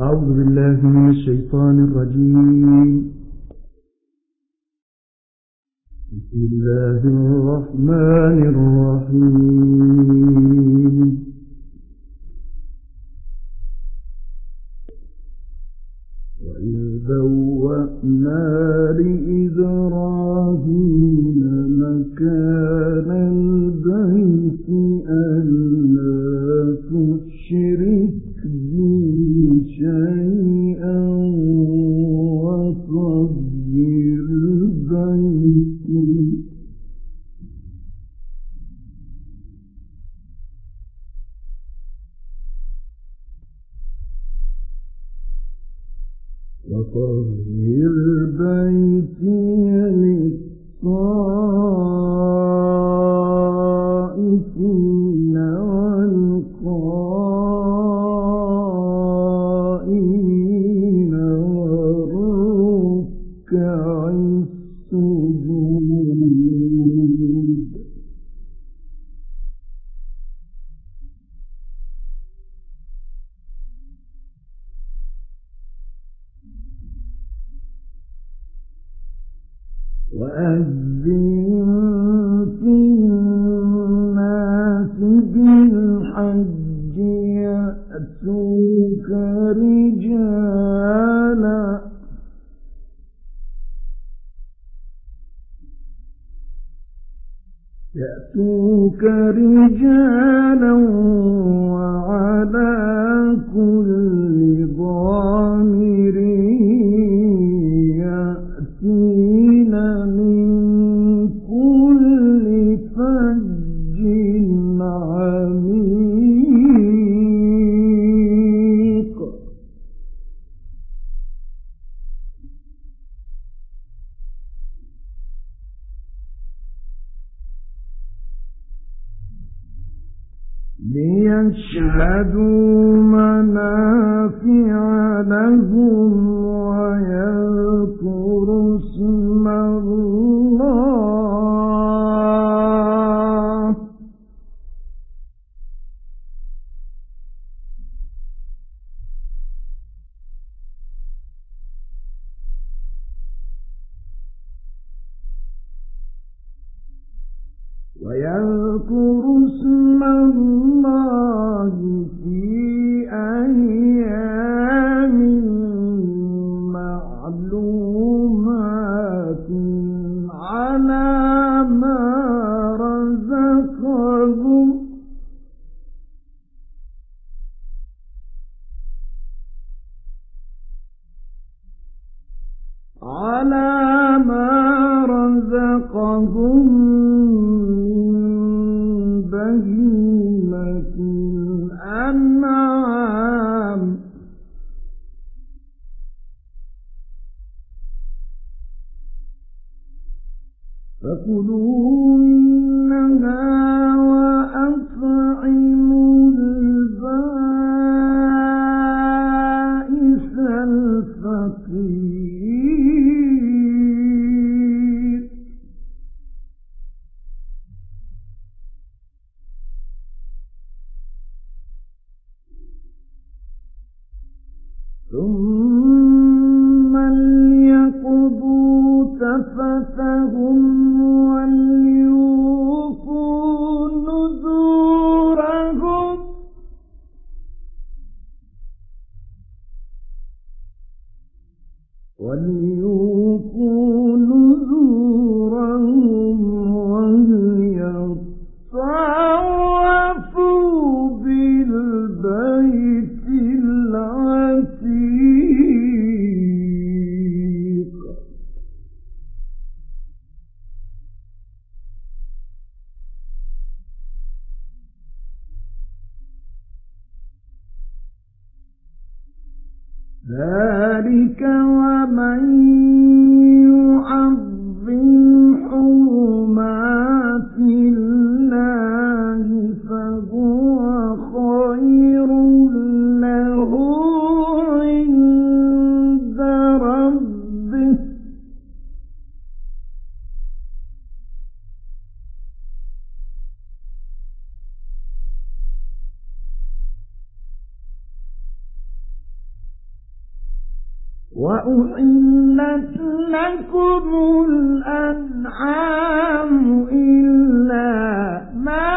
أعوذ بالله من الشيطان الرجيم. بسم الله الرحمن الرحيم. وإذ بوأنا لإبراهيم مكان البيت ألا وأذن في الناس بالحج يأتوك رجالا. وعلى كل ليشهدوا منافع لهم ويذكروا ويذكروا اسم الله الفقير وليوفوا ذلك ومن وأحلت لكم الأنعام إلا ما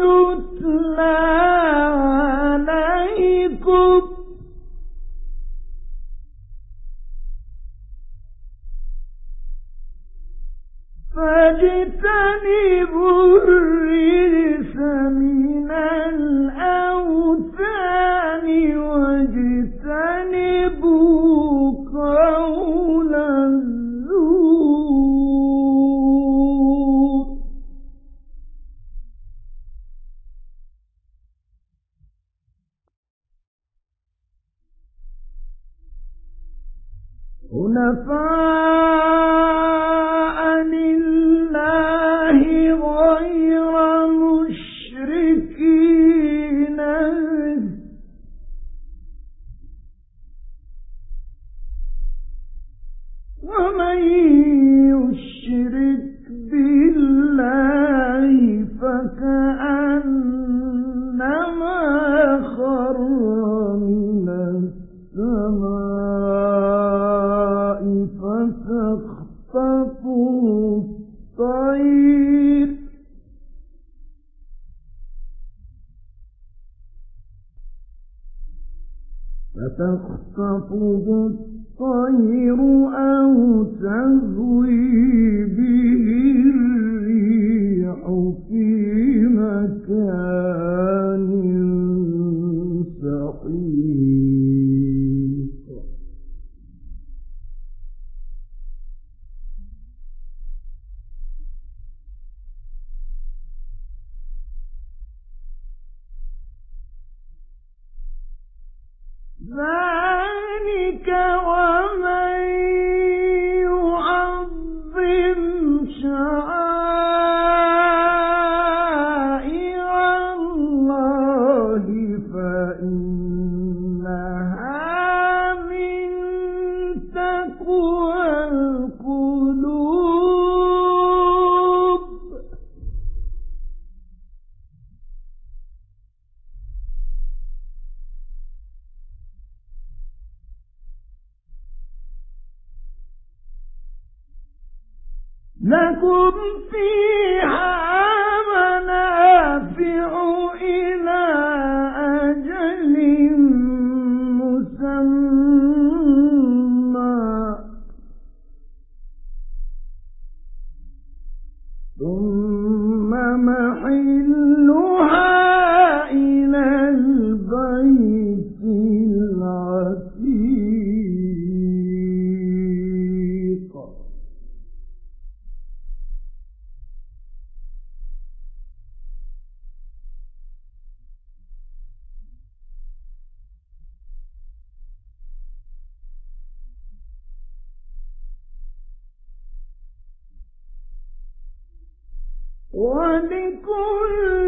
يتلى عليكم. فاجتنبوا الرجس من حنفاء تأخذ الطير أو تهوي لكم فيها ولكل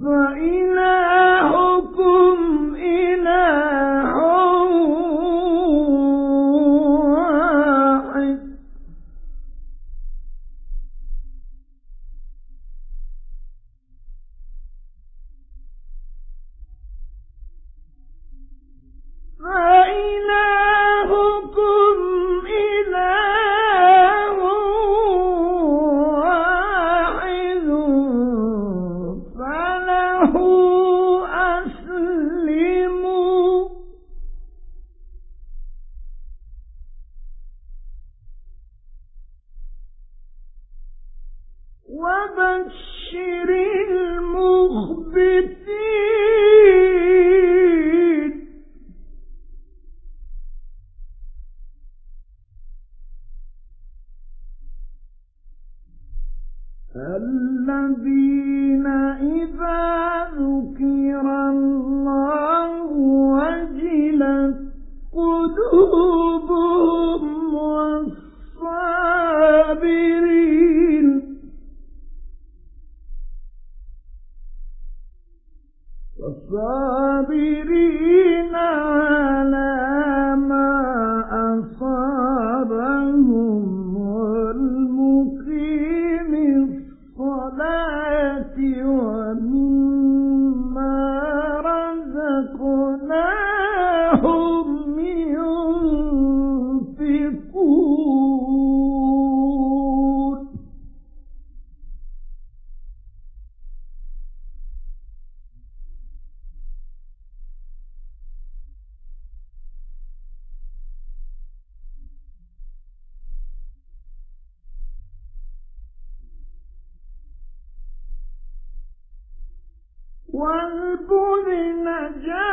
فإذا الذين إن والبدن جاء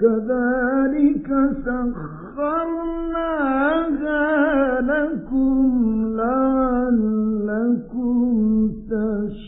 كذلك سخرناها لكم لعلكم تشكرون.